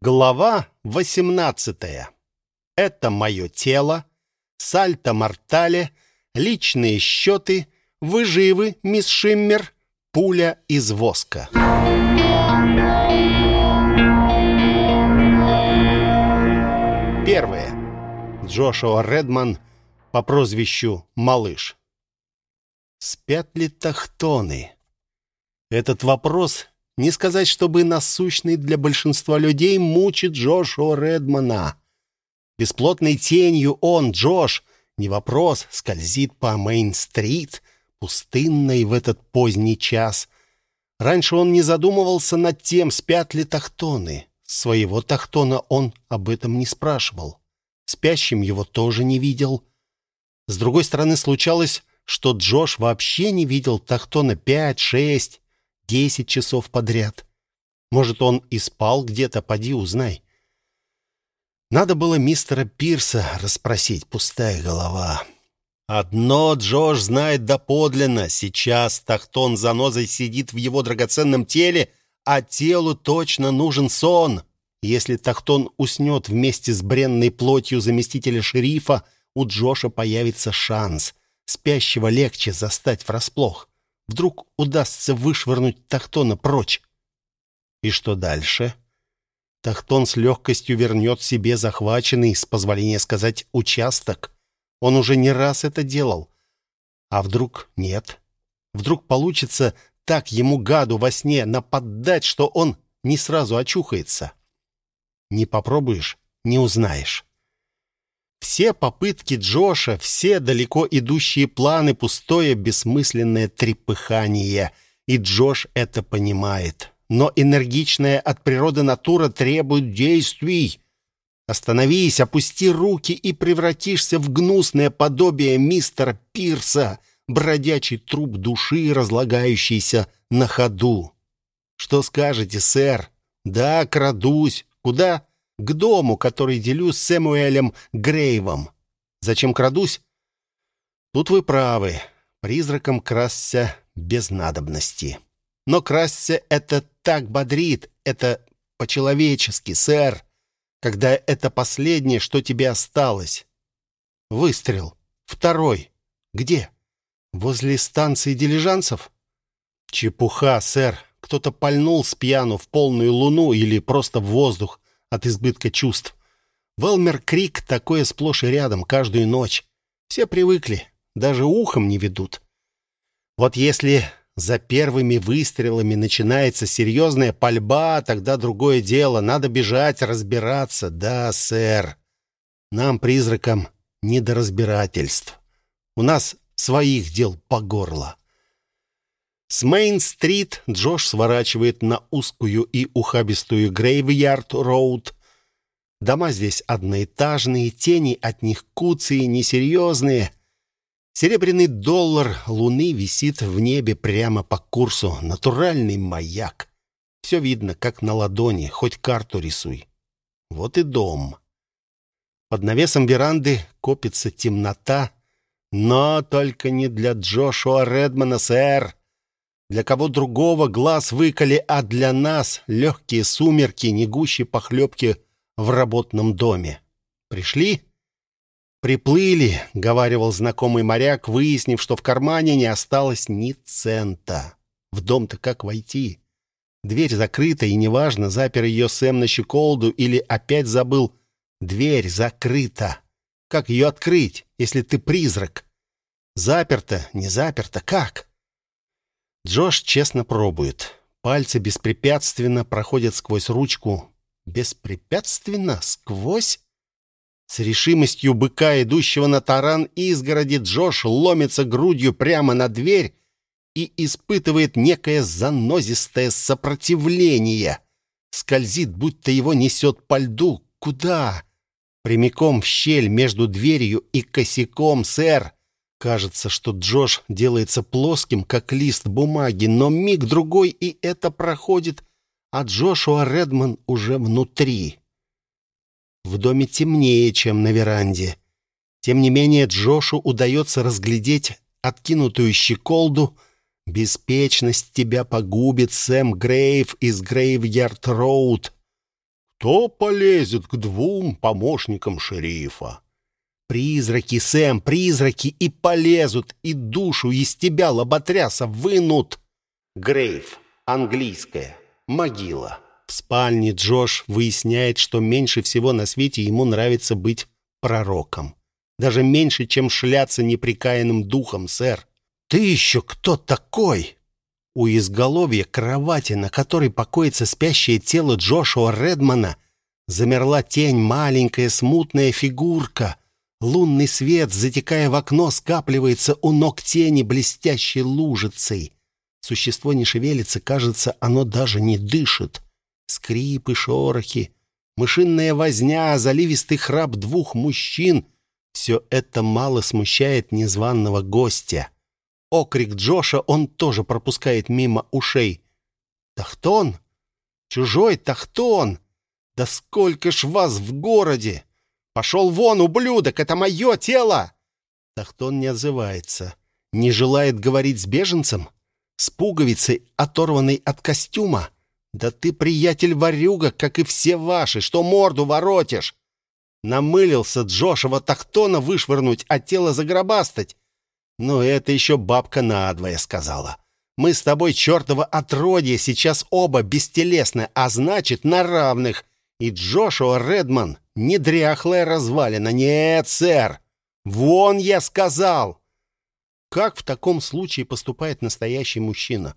Глава 18. Это мое тело, сальто-мортале, личные счеты, вы живы, мисс Шиммер, пуля из воска. Первое. Джошуа Редман по прозвищу Малыш. Спят ли тахтоны? Этот вопрос не сказать, чтобы насущный для большинства людей мучит Джошуа Редмана. Бесплотной тенью он, Джош, не вопрос, скользит по Мейн-стрит, пустынной в этот поздний час. Раньше он не задумывался над тем, спят ли тахтоны. Своего тахтона он об этом не спрашивал. Спящим его тоже не видел. С другой стороны, случалось, что Джош вообще не видел тахтона пять, шесть, десять часов подряд. Может, он и спал где-то, поди узнай. Надо было мистера Пирса расспросить, пустая голова. Одно Джош знает доподлинно. Сейчас Тахтон занозой сидит в его драгоценном теле, а телу точно нужен сон. Если Тахтон уснет вместе с бренной плотью заместителя шерифа, у Джоша появится шанс. Спящего легче застать врасплох. Вдруг удастся вышвырнуть Тахтона прочь. И что дальше? Тахтон с легкостью вернет себе захваченный, с позволения сказать, участок. Он уже не раз это делал. А вдруг нет? Вдруг получится так ему гаду во сне нападать, что он не сразу очухается. Не попробуешь — не узнаешь. Все попытки Джоша, все далеко идущие планы — пустое, бессмысленное трепыхание. И Джош это понимает. Но энергичная от природы натура требует действий. Остановись, опусти руки и превратишься в гнусное подобие мистера Пирса, бродячий труп души, разлагающийся на ходу. Что скажете, сэр? Да, крадусь. Куда? К дому, который делю с Сэмуэлем Грейвом. Зачем крадусь? Тут вы правы. Призраком красться без надобности. Но красться это так бодрит, это по-человечески, сэр, когда это последнее, что тебе осталось. Выстрел. Второй. Где? Возле станции дилижансов? Чепуха, сэр. Кто-то пальнул с пьяну в полную луну или просто в воздух от избытка чувств. Велмер Крик такое сплошь и рядом, каждую ночь. Все привыкли, даже ухом не ведут. Вот если за первыми выстрелами начинается серьезная пальба, тогда другое дело. Надо бежать, разбираться. Да, сэр. Нам, призракам, не до разбирательств. У нас своих дел по горло. С Мейн-стрит Джош сворачивает на узкую и ухабистую Грейвярд-роуд. Дома здесь одноэтажные, тени от них куцые, несерьезные. Серебряный доллар луны висит в небе прямо по курсу. Натуральный маяк. Все видно, как на ладони, хоть карту рисуй. Вот и дом. Под навесом веранды копится темнота, но только не для Джошуа Редмана, сэр. Для кого другого глаз выколи, а для нас легкие сумерки, негущие похлебки в работном доме. Пришли? Приплыли, говаривал знакомый моряк, выяснив, что в кармане не осталось ни цента. В дом-то как войти? Дверь закрыта, и неважно, запер ее Сэм на щеколду или опять забыл. Дверь закрыта. Как ее открыть, если ты призрак? Заперто, не заперто, как? Джош честно пробует. Пальцы беспрепятственно проходят сквозь ручку. Беспрепятственно? Сквозь? С решимостью быка, идущего на таран изгороди, Джош ломится грудью прямо на дверь и испытывает некое занозистое сопротивление. Скользит, будто его несет по льду. Куда? Прямиком в щель между дверью и косяком, сэр. Кажется, что Джош делается плоским, как лист бумаги, но миг-другой, и это проходит, а Джошуа Редман уже внутри. В доме темнее, чем на веранде. Тем не менее, Джошу удается разглядеть откинутую щеколду. «Беспечность тебя погубит, Сэм Грейв из Грейвьярд Роуд». кто полезет к двум помощникам шерифа? Призраки, Сэм, призраки и полезут, и душу из тебя, лоботряса, вынут. Грейв, английская, могила. В спальне Джош выясняет, что меньше всего на свете ему нравится быть пророком. Даже меньше, чем шляться неприкаянным духом, сэр. «Ты еще кто такой?» У изголовья кровати, на которой покоится спящее тело Джошуа Редмана, замерла тень, маленькая смутная фигурка. Лунный свет, затекая в окно, скапливается у ног тени блестящей лужицей. Существо не шевелится, кажется, оно даже не дышит. Скрипы, шорохи, мышинная возня, заливистый храп двух мужчин — все это мало смущает незваного гостя. Окрик Джоша он тоже пропускает мимо ушей. «Тахтон? Чужой Тахтон? Да сколько ж вас в городе! Пошел вон, ублюдок, это мое тело!» Тахтон не отзывается, не желает говорить с беженцем, с пуговицей, оторванной от костюма. «Да ты, приятель-ворюга, как и все ваши, что морду воротишь!» Намылился Джошева Тахтона вышвырнуть, а тело загробастать. «Ну, это еще бабка надвое сказала. Мы с тобой, чертово отродье, сейчас оба бестелесны, а значит, на равных. И Джошуа Редман не дряхлая развалина. Нет, сэр. Вон я сказал!» Как в таком случае поступает настоящий мужчина?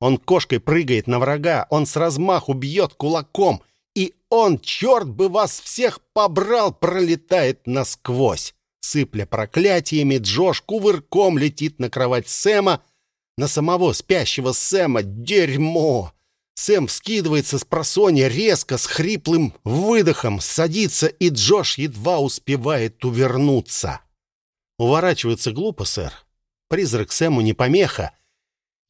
Он кошкой прыгает на врага, он с размаху бьет кулаком, и он, черт бы вас всех побрал, пролетает насквозь. Сыпля проклятиями, Джош кувырком летит на кровать Сэма, на самого спящего Сэма. Дерьмо! Сэм вскидывается с просонья резко, с хриплым выдохом, садится, и Джош едва успевает увернуться. Уворачиваться глупо, сэр. Призрак Сэму не помеха.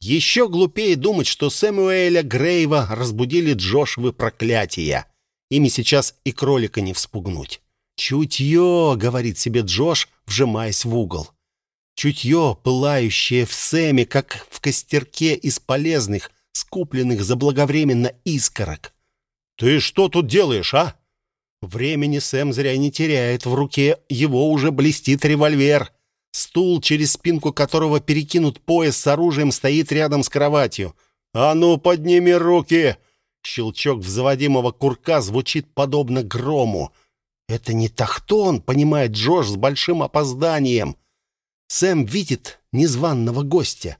Еще глупее думать, что Сэмуэля Грейва разбудили Джошевы проклятия. Ими сейчас и кролика не вспугнуть. «Чутье», — говорит себе Джош, вжимаясь в угол. Чутье, пылающее в Сэме, как в костерке из полезных, скупленных заблаговременно искорок. «Ты что тут делаешь, а?» Времени Сэм зря не теряет. В руке его уже блестит револьвер. Стул, через спинку которого перекинут пояс с оружием, стоит рядом с кроватью. «А ну, подними руки!» Щелчок взводимого курка звучит подобно грому. Это не Тахтон, понимает Джош с большим опозданием. Сэм видит незваного гостя.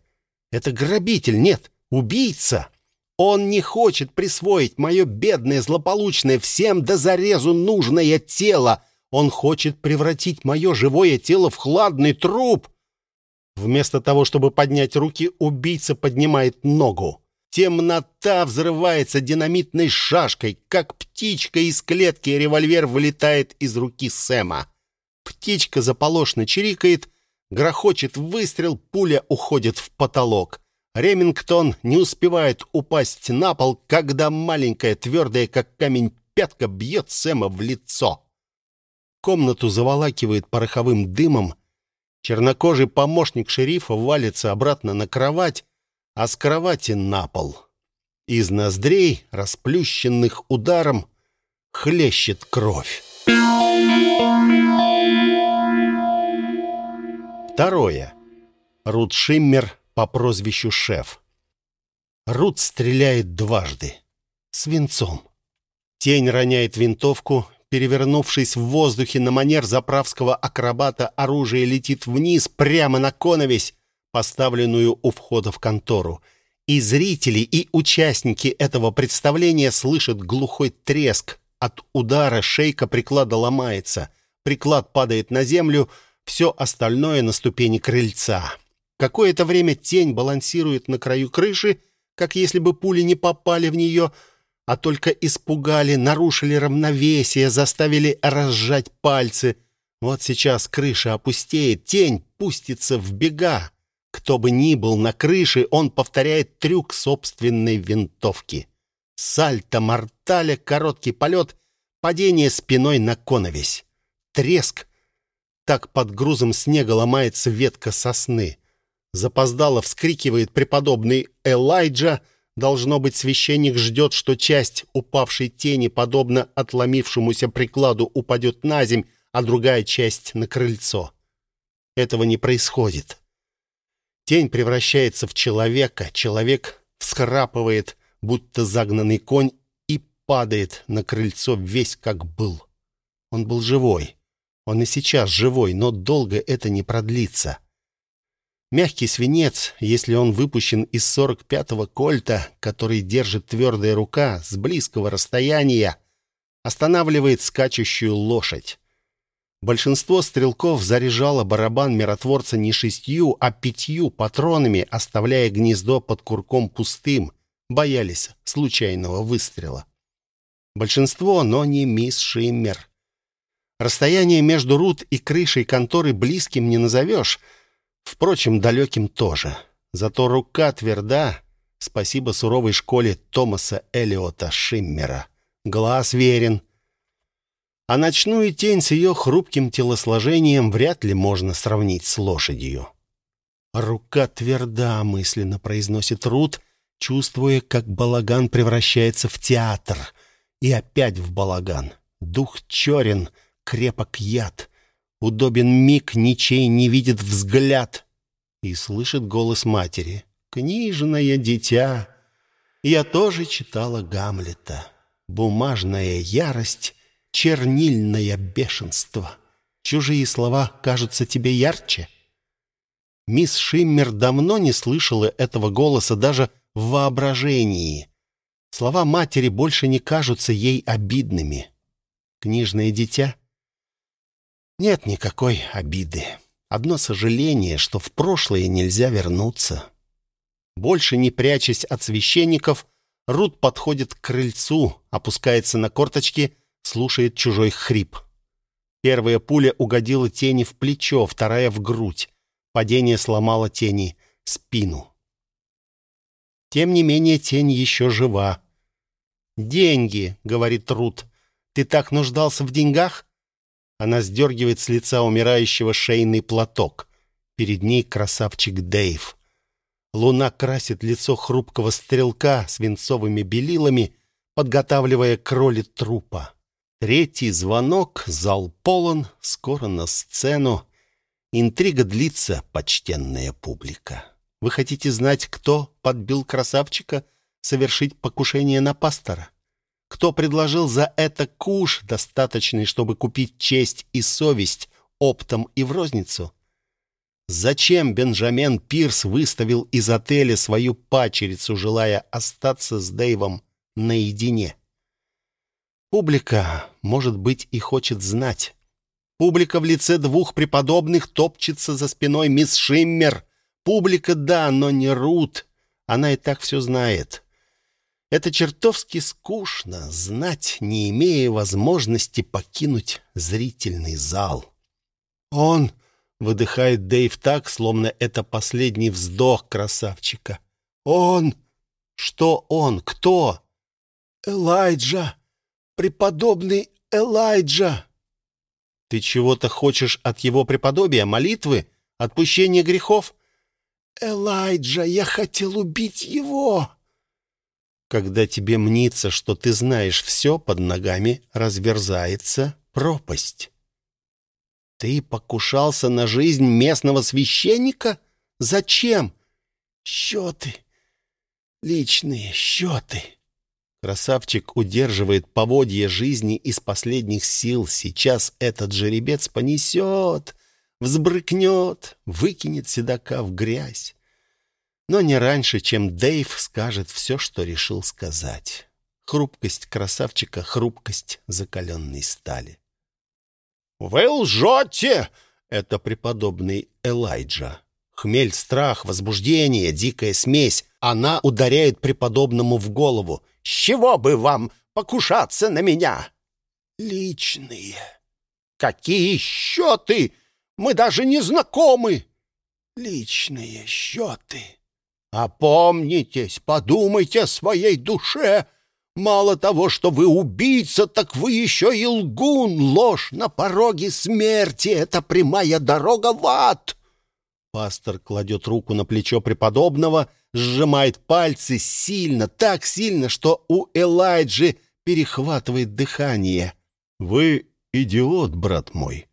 Это грабитель, нет, убийца. Он не хочет присвоить мое бедное, злополучное, всем до зарезу нужное тело. Он хочет превратить мое живое тело в хладный труп. Вместо того, чтобы поднять руки, убийца поднимает ногу. Темнота взрывается динамитной шашкой, как птичка из клетки, револьвер вылетает из руки Сэма. Птичка заполошно чирикает, грохочет выстрел, пуля уходит в потолок. Ремингтон не успевает упасть на пол, когда маленькая, твердая, как камень, пятка бьет Сэма в лицо. Комнату заволакивает пороховым дымом. Чернокожий помощник шерифа валится обратно на кровать, а с кровати на пол. Из ноздрей, расплющенных ударом, хлещет кровь. Второе. Рут Шиммер по прозвищу Шеф. Рут стреляет дважды. Свинцом. Тень роняет винтовку. Перевернувшись в воздухе на манер заправского акробата, оружие летит вниз, прямо на коновесь, поставленную у входа в контору. И зрители, и участники этого представления слышат глухой треск. От удара шейка приклада ломается. Приклад падает на землю, все остальное на ступени крыльца. Какое-то время тень балансирует на краю крыши, как если бы пули не попали в нее, а только испугали, нарушили равновесие, заставили разжать пальцы. Вот сейчас крыша опустеет, тень пустится в бега. Кто бы ни был на крыше, он повторяет трюк собственной винтовки. Сальто мортале, короткий полет, падение спиной на коновесь. Треск. Так под грузом снега ломается ветка сосны. Запоздало вскрикивает преподобный Элайджа. Должно быть, священник ждет, что часть упавшей тени, подобно отломившемуся прикладу, упадет на земь, а другая часть — на крыльцо. Этого не происходит. Тень превращается в человека, человек всхрапывает, будто загнанный конь, и падает на крыльцо весь как был. Он был живой. Он и сейчас живой, но долго это не продлится. Мягкий свинец, если он выпущен из 45-го кольта, который держит твердая рука с близкого расстояния, останавливает скачущую лошадь. Большинство стрелков заряжало барабан миротворца не шестью, а пятью патронами, оставляя гнездо под курком пустым, боялись случайного выстрела. Большинство, но не мисс Шиммер. Расстояние между Рут и крышей конторы близким не назовешь — Впрочем, далеким тоже. Зато рука тверда, спасибо суровой школе Томаса Элиота Шиммера. Глаз верен. А ночную тень с ее хрупким телосложением вряд ли можно сравнить с лошадью. «Рука тверда», — мысленно произносит Рут, чувствуя, как балаган превращается в театр. И опять в балаган. Дух черен, крепок яд. Удобен миг, ничей не видит взгляд. И слышит голос матери. «Книжное дитя, я тоже читала Гамлета. Бумажная ярость, чернильное бешенство. Чужие слова кажутся тебе ярче». Мисс Шиммер давно не слышала этого голоса даже в воображении. Слова матери больше не кажутся ей обидными. Книжное дитя нет никакой обиды. Одно сожаление, что в прошлое нельзя вернуться. Больше не прячась от священников, Рут подходит к крыльцу, опускается на корточки, слушает чужой хрип. Первая пуля угодила тени в плечо, вторая в грудь. Падение сломало тени спину. Тем не менее, тень еще жива. «Деньги», — говорит Рут. «Ты так нуждался в деньгах?» Она сдергивает с лица умирающего шейный платок. Перед ней красавчик Дэйв. Луна красит лицо хрупкого стрелка свинцовыми белилами, подготавливая к роли трупа. Третий звонок, зал полон, скоро на сцену. Интрига длится, почтенная публика. Вы хотите знать, кто подбил красавчика совершить покушение на пастора? Кто предложил за это куш, достаточный, чтобы купить честь и совесть оптом и в розницу? Зачем Бенджамен Пирс выставил из отеля свою пачерицу, желая остаться с Дэйвом наедине? Публика, может быть, и хочет знать. Публика в лице двух преподобных топчется за спиной мисс Шиммер. Публика, да, но не Рут. Она и так все знает. Это чертовски скучно знать, не имея возможности покинуть зрительный зал. Он выдыхает Дэйв так, словно это последний вздох красавчика. Он Что он? Кто? Элайджа. Преподобный Элайджа. Ты чего-то хочешь от его преподобия, молитвы, отпущения грехов? Элайджа, я хотел убить его когда тебе мнится, что ты знаешь все, под ногами разверзается пропасть. Ты покушался на жизнь местного священника? Зачем? Счеты. Личные счеты. Красавчик удерживает поводья жизни из последних сил. Сейчас этот жеребец понесет, взбрыкнет, выкинет седока в грязь но не раньше, чем Дэйв скажет все, что решил сказать. Хрупкость красавчика, хрупкость закаленной стали. «Вы лжете!» — это преподобный Элайджа. Хмель, страх, возбуждение, дикая смесь. Она ударяет преподобному в голову. «С чего бы вам покушаться на меня?» «Личные». «Какие счеты? Мы даже не знакомы!» «Личные счеты». Опомнитесь, подумайте о своей душе. Мало того, что вы убийца, так вы еще и лгун. Ложь на пороге смерти — это прямая дорога в ад. Пастор кладет руку на плечо преподобного, сжимает пальцы сильно, так сильно, что у Элайджи перехватывает дыхание. «Вы идиот, брат мой».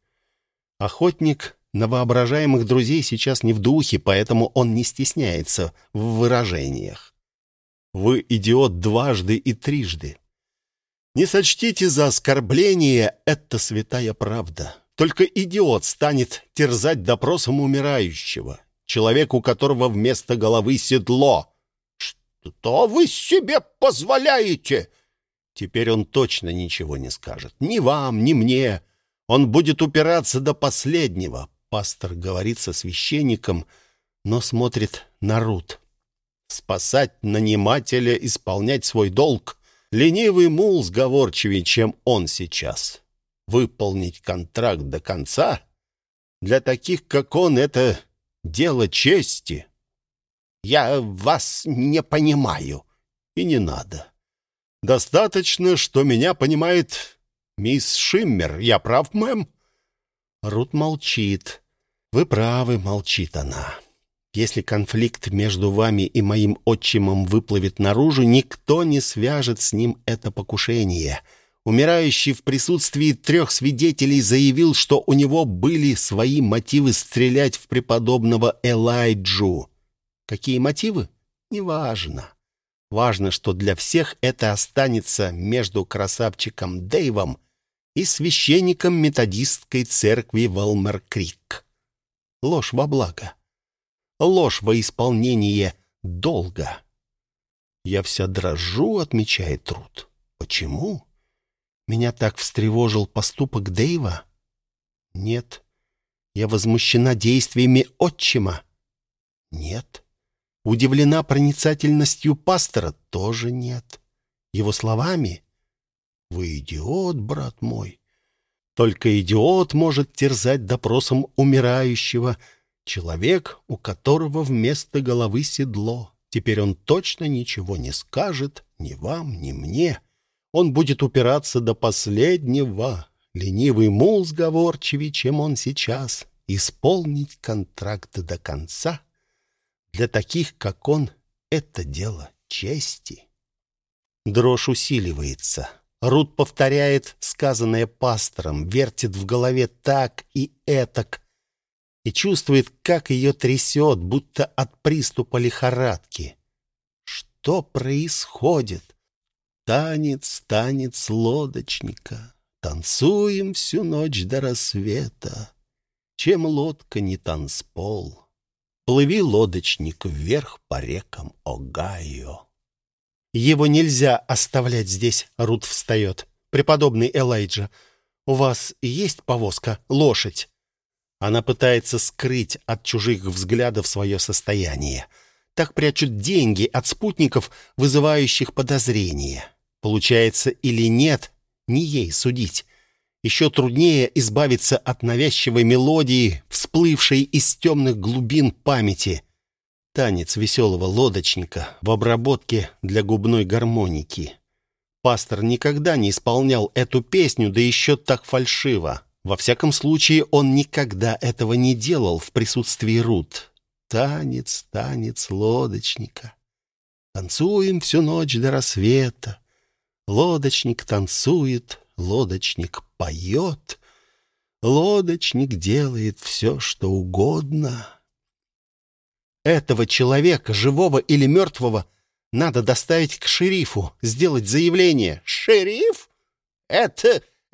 Охотник на воображаемых друзей сейчас не в духе, поэтому он не стесняется в выражениях. «Вы идиот дважды и трижды. Не сочтите за оскорбление, это святая правда. Только идиот станет терзать допросом умирающего, человек, у которого вместо головы седло. «Что вы себе позволяете?» Теперь он точно ничего не скажет. Ни вам, ни мне. Он будет упираться до последнего. Пастор говорит со священником, но смотрит на Рут. Спасать нанимателя, исполнять свой долг. Ленивый мул сговорчивее, чем он сейчас. Выполнить контракт до конца? Для таких, как он, это дело чести. Я вас не понимаю. И не надо. Достаточно, что меня понимает мисс Шиммер. Я прав, мэм? Рут молчит. Вы правы, молчит она. Если конфликт между вами и моим отчимом выплывет наружу, никто не свяжет с ним это покушение. Умирающий в присутствии трех свидетелей заявил, что у него были свои мотивы стрелять в преподобного Элайджу. Какие мотивы? Неважно. Важно, что для всех это останется между красавчиком Дэйвом и священником методистской церкви Волмер-Крик. Ложь во благо ложь во исполнение долга. Я вся дрожу, отмечает Труд. Почему? Меня так встревожил поступок Дэйва? Нет. Я возмущена действиями отчима? Нет. Удивлена проницательностью пастора? Тоже нет. Его словами? Вы идиот, брат мой. Только идиот может терзать допросом умирающего, Человек, у которого вместо головы седло. Теперь он точно ничего не скажет ни вам, ни мне. Он будет упираться до последнего. Ленивый мул сговорчивее, чем он сейчас. Исполнить контракт до конца. Для таких, как он, это дело чести. Дрожь усиливается. Рут повторяет сказанное пастором, вертит в голове так и этак, и чувствует, как ее трясет, будто от приступа лихорадки. Что происходит? Танец, танец лодочника. Танцуем всю ночь до рассвета. Чем лодка не танцпол? Плыви, лодочник, вверх по рекам Огайо. Его нельзя оставлять здесь, Рут встает. Преподобный Элайджа, у вас есть повозка, лошадь? Она пытается скрыть от чужих взглядов свое состояние. Так прячут деньги от спутников, вызывающих подозрения. Получается или нет, не ей судить. Еще труднее избавиться от навязчивой мелодии, всплывшей из темных глубин памяти. Танец веселого лодочника в обработке для губной гармоники. Пастор никогда не исполнял эту песню, да еще так фальшиво. Во всяком случае, он никогда этого не делал в присутствии Рут. Танец, танец лодочника. Танцуем всю ночь до рассвета. Лодочник танцует, лодочник поет. Лодочник делает все, что угодно. Этого человека, живого или мертвого, надо доставить к шерифу, сделать заявление. «Шериф? Это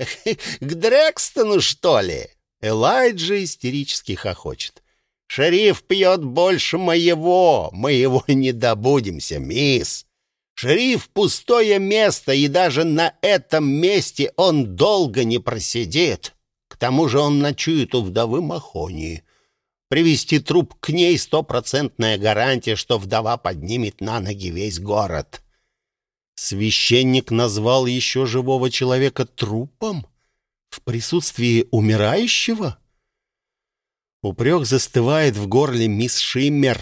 К Дрекстону, что ли?» Элайджа истерически хохочет. «Шериф пьет больше моего. Мы его не добудемся, мисс. Шериф — пустое место, и даже на этом месте он долго не просидит. К тому же он ночует у вдовы Махонии. Привести труп к ней — стопроцентная гарантия, что вдова поднимет на ноги весь город. Священник назвал еще живого человека трупом? В присутствии умирающего? Упрек застывает в горле мисс Шиммер.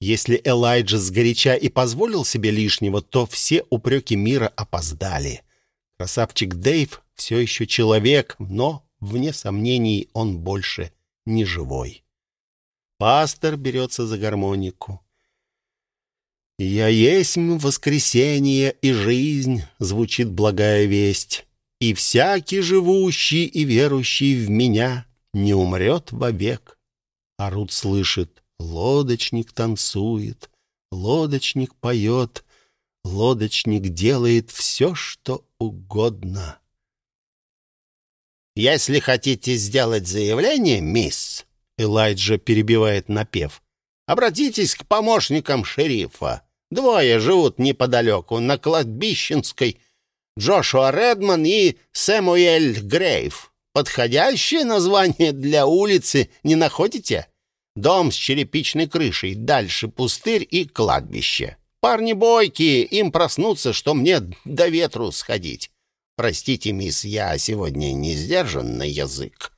Если Элайджа сгоряча и позволил себе лишнего, то все упреки мира опоздали. Красавчик Дэйв все еще человек, но, вне сомнений, он больше не живой. Пастор берется за гармонику. «Я есть воскресение и жизнь», — звучит благая весть, «и всякий живущий и верующий в меня не умрет вовек». А слышит, лодочник танцует, лодочник поет, лодочник делает все, что угодно. «Если хотите сделать заявление, мисс», — Элайджа перебивает напев, «обратитесь к помощникам шерифа. Двое живут неподалеку, на кладбищенской. Джошуа Редман и Сэмуэль Грейв. Подходящее название для улицы не находите? Дом с черепичной крышей, дальше пустырь и кладбище. Парни бойкие, им проснуться, что мне до ветру сходить. Простите, мисс, я сегодня не сдержан на язык.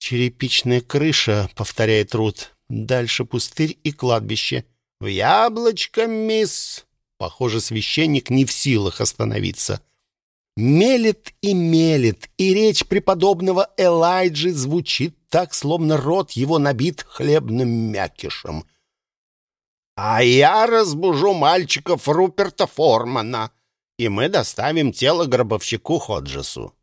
«Черепичная крыша», — повторяет Рут. «Дальше пустырь и кладбище». «В яблочко, мисс!» Похоже, священник не в силах остановиться. Мелет и мелет, и речь преподобного Элайджи звучит так, словно рот его набит хлебным мякишем. «А я разбужу мальчиков Руперта Формана, и мы доставим тело гробовщику Ходжесу.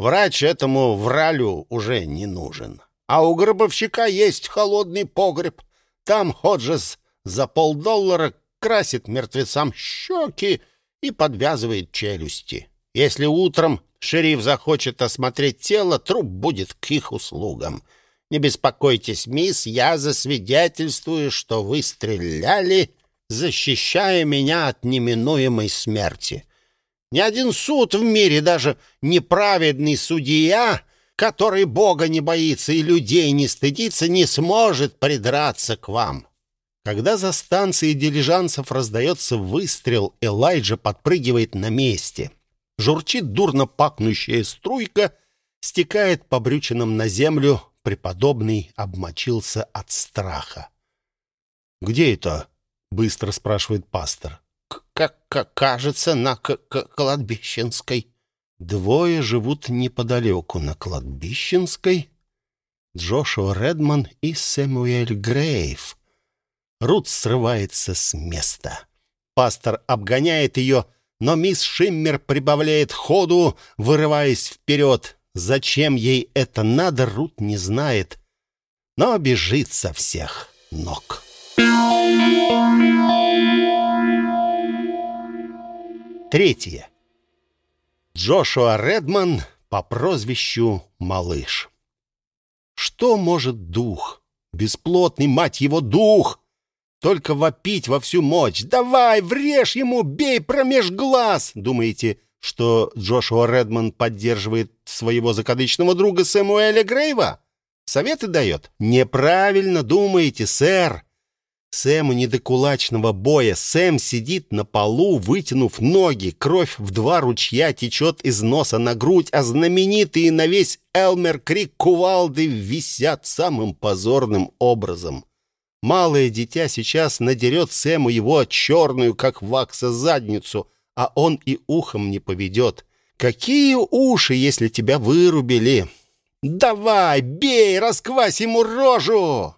Врач этому вралю уже не нужен. А у гробовщика есть холодный погреб. Там Ходжес за полдоллара красит мертвецам щеки и подвязывает челюсти. Если утром шериф захочет осмотреть тело, труп будет к их услугам. Не беспокойтесь, мисс, я засвидетельствую, что вы стреляли, защищая меня от неминуемой смерти. Ни один суд в мире, даже неправедный судья, который Бога не боится и людей не стыдится, не сможет придраться к вам. Когда за станцией дилижансов раздается выстрел, Элайджа подпрыгивает на месте. Журчит дурно пахнущая струйка, стекает по брючинам на землю, преподобный обмочился от страха. «Где это?» — быстро спрашивает пастор. «Как кажется, на кладбищенской». Двое живут неподалеку на кладбищенской. Джошуа Редман и Сэмуэль Грейв — Рут срывается с места. Пастор обгоняет ее, но мисс Шиммер прибавляет ходу, вырываясь вперед. Зачем ей это надо, Рут не знает, но бежит со всех ног. Третье. Джошуа Редман по прозвищу Малыш. Что может дух? Бесплотный, мать его, дух! Только вопить во всю мощь. «Давай, врежь ему, бей промеж глаз!» Думаете, что Джошуа Редман поддерживает своего закадычного друга Сэмуэля Грейва? Советы дает? Неправильно думаете, сэр. Сэму не до кулачного боя. Сэм сидит на полу, вытянув ноги. Кровь в два ручья течет из носа на грудь, а знаменитые на весь Элмер Крик кувалды висят самым позорным образом. Малое дитя сейчас надерет Сэму его черную, как вакса, задницу, а он и ухом не поведет. Какие уши, если тебя вырубили? Давай, бей, расквась ему рожу!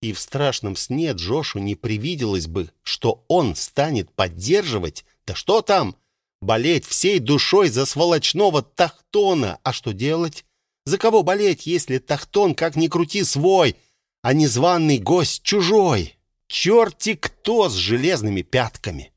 И в страшном сне Джошу не привиделось бы, что он станет поддерживать, да что там, болеть всей душой за сволочного Тахтона. А что делать? За кого болеть, если Тахтон, как ни крути, свой — а незваный гость чужой. Черти кто с железными пятками.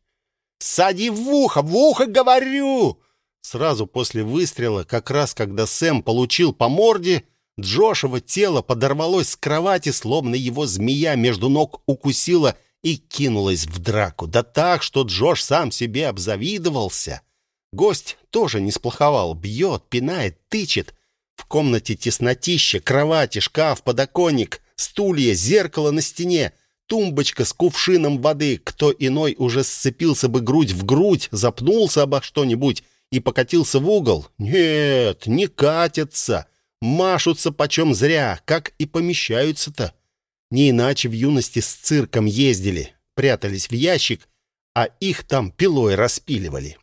«Сади в ухо, в ухо, говорю!» Сразу после выстрела, как раз когда Сэм получил по морде, Джошева тело подорвалось с кровати, словно его змея между ног укусила и кинулась в драку. Да так, что Джош сам себе обзавидовался. Гость тоже не сплоховал, бьет, пинает, тычет. В комнате теснотища, кровати, шкаф, подоконник стулья, зеркало на стене, тумбочка с кувшином воды. Кто иной уже сцепился бы грудь в грудь, запнулся обо что-нибудь и покатился в угол. Нет, не катятся. Машутся почем зря, как и помещаются-то. Не иначе в юности с цирком ездили, прятались в ящик, а их там пилой распиливали.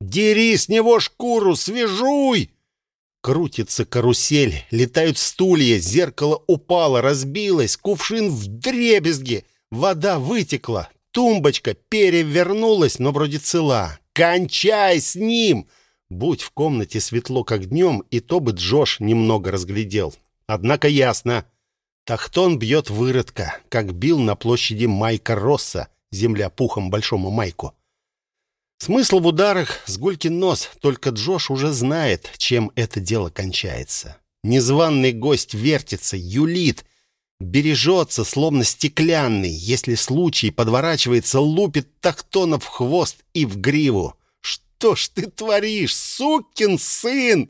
«Дери с него шкуру, свежуй!» Крутится карусель, летают стулья, зеркало упало, разбилось, кувшин в дребезги. Вода вытекла, тумбочка перевернулась, но вроде цела. Кончай с ним! Будь в комнате светло, как днем, и то бы Джош немного разглядел. Однако ясно. Тахтон бьет выродка, как бил на площади Майка Росса, земля пухом большому Майку. Смысл в ударах — сгулькин нос, только Джош уже знает, чем это дело кончается. Незваный гость вертится, юлит, бережется, словно стеклянный. Если случай подворачивается, лупит тахтона в хвост и в гриву. «Что ж ты творишь, сукин сын?»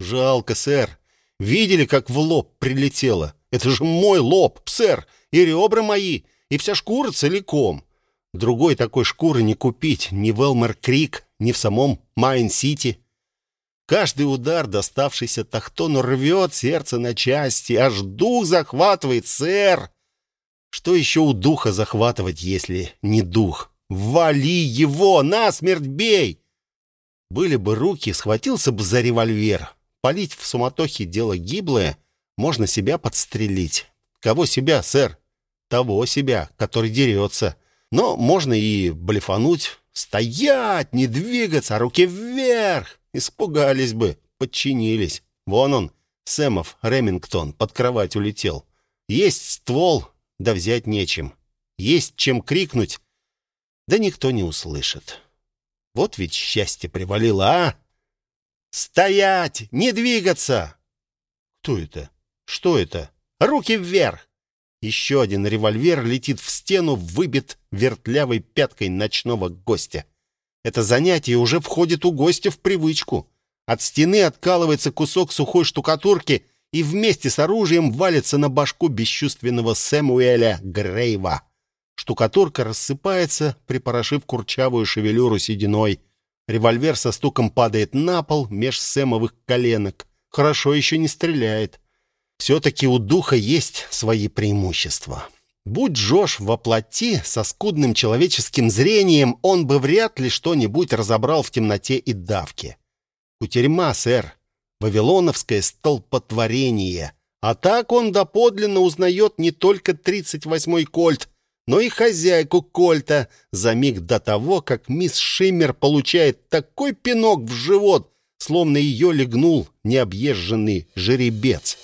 «Жалко, сэр. Видели, как в лоб прилетело? Это же мой лоб, сэр, и ребра мои, и вся шкура целиком. Другой такой шкуры не купить ни в Элмер-Крик, ни в самом Майн-Сити. Каждый удар, доставшийся Тахтону, рвет сердце на части, аж дух захватывает, сэр. Что еще у духа захватывать, если не дух? Вали его, насмерть бей! Были бы руки, схватился бы за револьвер. Полить в суматохе дело гиблое, можно себя подстрелить. Кого себя, сэр? Того себя, который дерется. Но можно и блефануть. Стоять, не двигаться, руки вверх. Испугались бы, подчинились. Вон он, Сэмов, Ремингтон, под кровать улетел. Есть ствол, да взять нечем. Есть чем крикнуть, да никто не услышит. Вот ведь счастье привалило, а? «Стоять! Не двигаться!» «Кто это? Что это? Руки вверх!» Еще один револьвер летит в стену, выбит вертлявой пяткой ночного гостя. Это занятие уже входит у гостя в привычку. От стены откалывается кусок сухой штукатурки и вместе с оружием валится на башку бесчувственного Сэмуэля Грейва. Штукатурка рассыпается, припорошив курчавую шевелюру сединой. Револьвер со стуком падает на пол меж Сэмовых коленок. Хорошо еще не стреляет. Все-таки у духа есть свои преимущества. Будь Джош во плоти, со скудным человеческим зрением, он бы вряд ли что-нибудь разобрал в темноте и давке. Кутерьма, сэр. Вавилоновское столпотворение. А так он доподлинно узнает не только 38-й кольт, но и хозяйку кольта за миг до того, как мисс Шиммер получает такой пинок в живот, словно ее легнул необъезженный жеребец.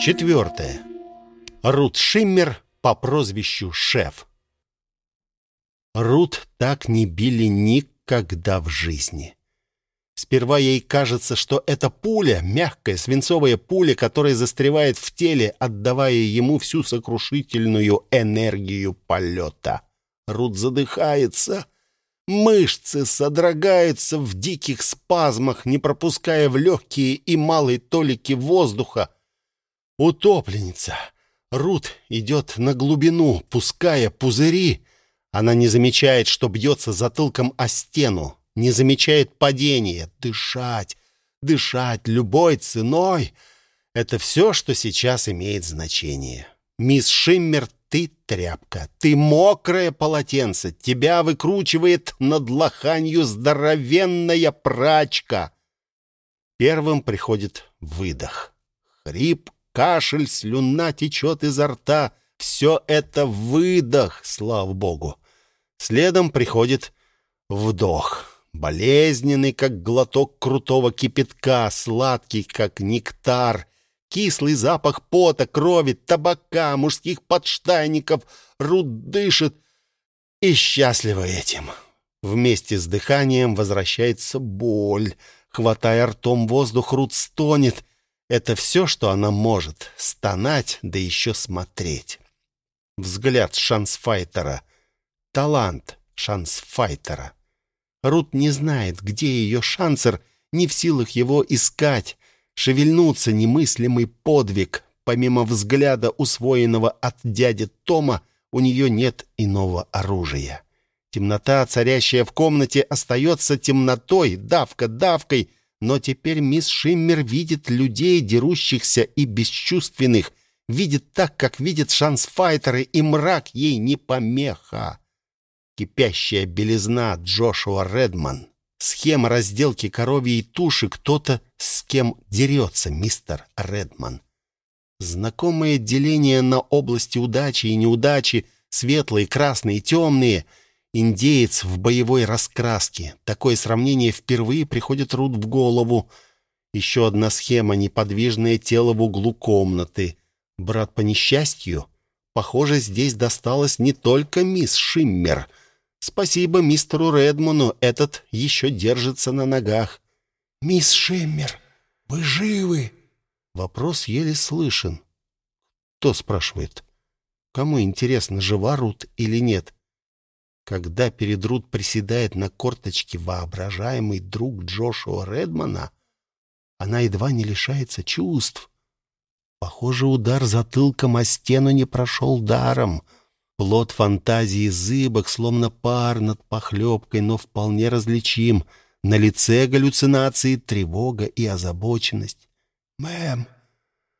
Четвертое. Рут Шиммер по прозвищу Шеф. Рут так не били никогда в жизни. Сперва ей кажется, что это пуля, мягкая свинцовая пуля, которая застревает в теле, отдавая ему всю сокрушительную энергию полета. Рут задыхается. Мышцы содрогаются в диких спазмах, не пропуская в легкие и малые толики воздуха. Утопленница. Рут идет на глубину, пуская пузыри. Она не замечает, что бьется затылком о стену, не замечает падения. Дышать, дышать любой ценой — это все, что сейчас имеет значение. Мисс Шиммер, ты тряпка, ты мокрое полотенце, тебя выкручивает над лоханью здоровенная прачка. Первым приходит выдох. Хрип кашель, слюна течет изо рта. Все это выдох, слава богу. Следом приходит вдох. Болезненный, как глоток крутого кипятка, сладкий, как нектар, кислый запах пота, крови, табака, мужских подштайников. Рут дышит и счастлива этим. Вместе с дыханием возвращается боль. Хватая ртом воздух, Рут стонет это все, что она может. Стонать, да еще смотреть. Взгляд шансфайтера. Талант шансфайтера. Рут не знает, где ее шансер, не в силах его искать. Шевельнуться немыслимый подвиг. Помимо взгляда, усвоенного от дяди Тома, у нее нет иного оружия. Темнота, царящая в комнате, остается темнотой, давка давкой — но теперь мисс Шиммер видит людей, дерущихся и бесчувственных, видит так, как видят шансфайтеры, и мрак ей не помеха. Кипящая белизна Джошуа Редман. Схема разделки коровьей туши кто-то с кем дерется, мистер Редман. Знакомое деление на области удачи и неудачи, светлые, красные, темные. Индеец в боевой раскраске. Такое сравнение впервые приходит Рут в голову. Еще одна схема — неподвижное тело в углу комнаты. Брат по несчастью. Похоже, здесь досталось не только мисс Шиммер. Спасибо мистеру Редмону, этот еще держится на ногах. «Мисс Шиммер, вы живы?» Вопрос еле слышен. Кто спрашивает? Кому интересно, жива Рут или нет? Когда перед Рут приседает на корточке воображаемый друг Джошуа Редмана, она едва не лишается чувств. Похоже, удар затылком о стену не прошел даром. Плод фантазии зыбок, словно пар над похлебкой, но вполне различим. На лице галлюцинации тревога и озабоченность. «Мэм,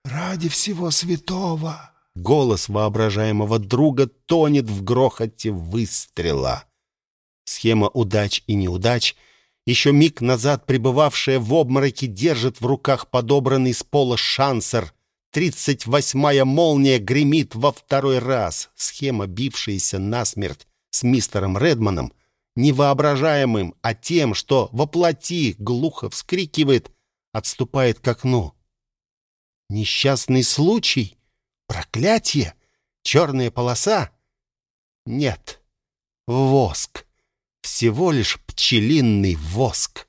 ради всего святого!» Голос воображаемого друга тонет в грохоте выстрела. Схема удач и неудач, еще миг назад пребывавшая в обмороке, держит в руках подобранный с пола шансер. Тридцать восьмая молния гремит во второй раз. Схема, бившаяся насмерть с мистером Редманом, невоображаемым, а тем, что воплоти глухо вскрикивает, отступает к окну. Несчастный случай? Проклятие? Черная полоса? Нет. Воск. Всего лишь пчелиный воск.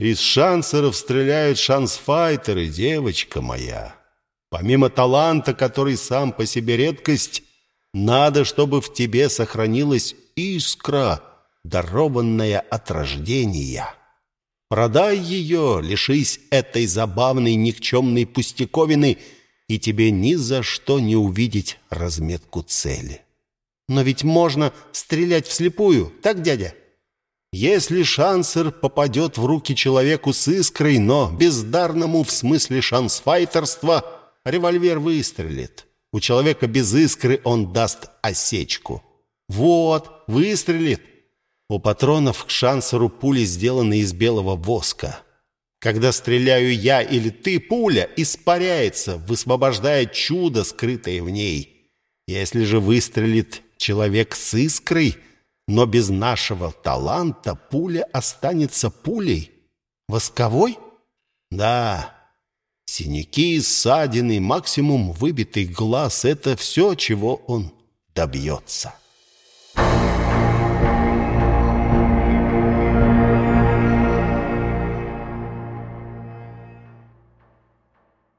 Из шансеров стреляют шансфайтеры, девочка моя. Помимо таланта, который сам по себе редкость, надо, чтобы в тебе сохранилась искра, дарованная от рождения. Продай ее, лишись этой забавной никчемной пустяковины, и тебе ни за что не увидеть разметку цели. Но ведь можно стрелять вслепую, так, дядя? Если шансер попадет в руки человеку с искрой, но бездарному в смысле шансфайтерства, револьвер выстрелит. У человека без искры он даст осечку. Вот, выстрелит. У патронов к шансеру пули сделаны из белого воска. Когда стреляю я или ты, пуля испаряется, высвобождая чудо, скрытое в ней. Если же выстрелит человек с искрой, но без нашего таланта, пуля останется пулей. Восковой? Да. Синяки, ссадины, максимум выбитый глаз — это все, чего он добьется.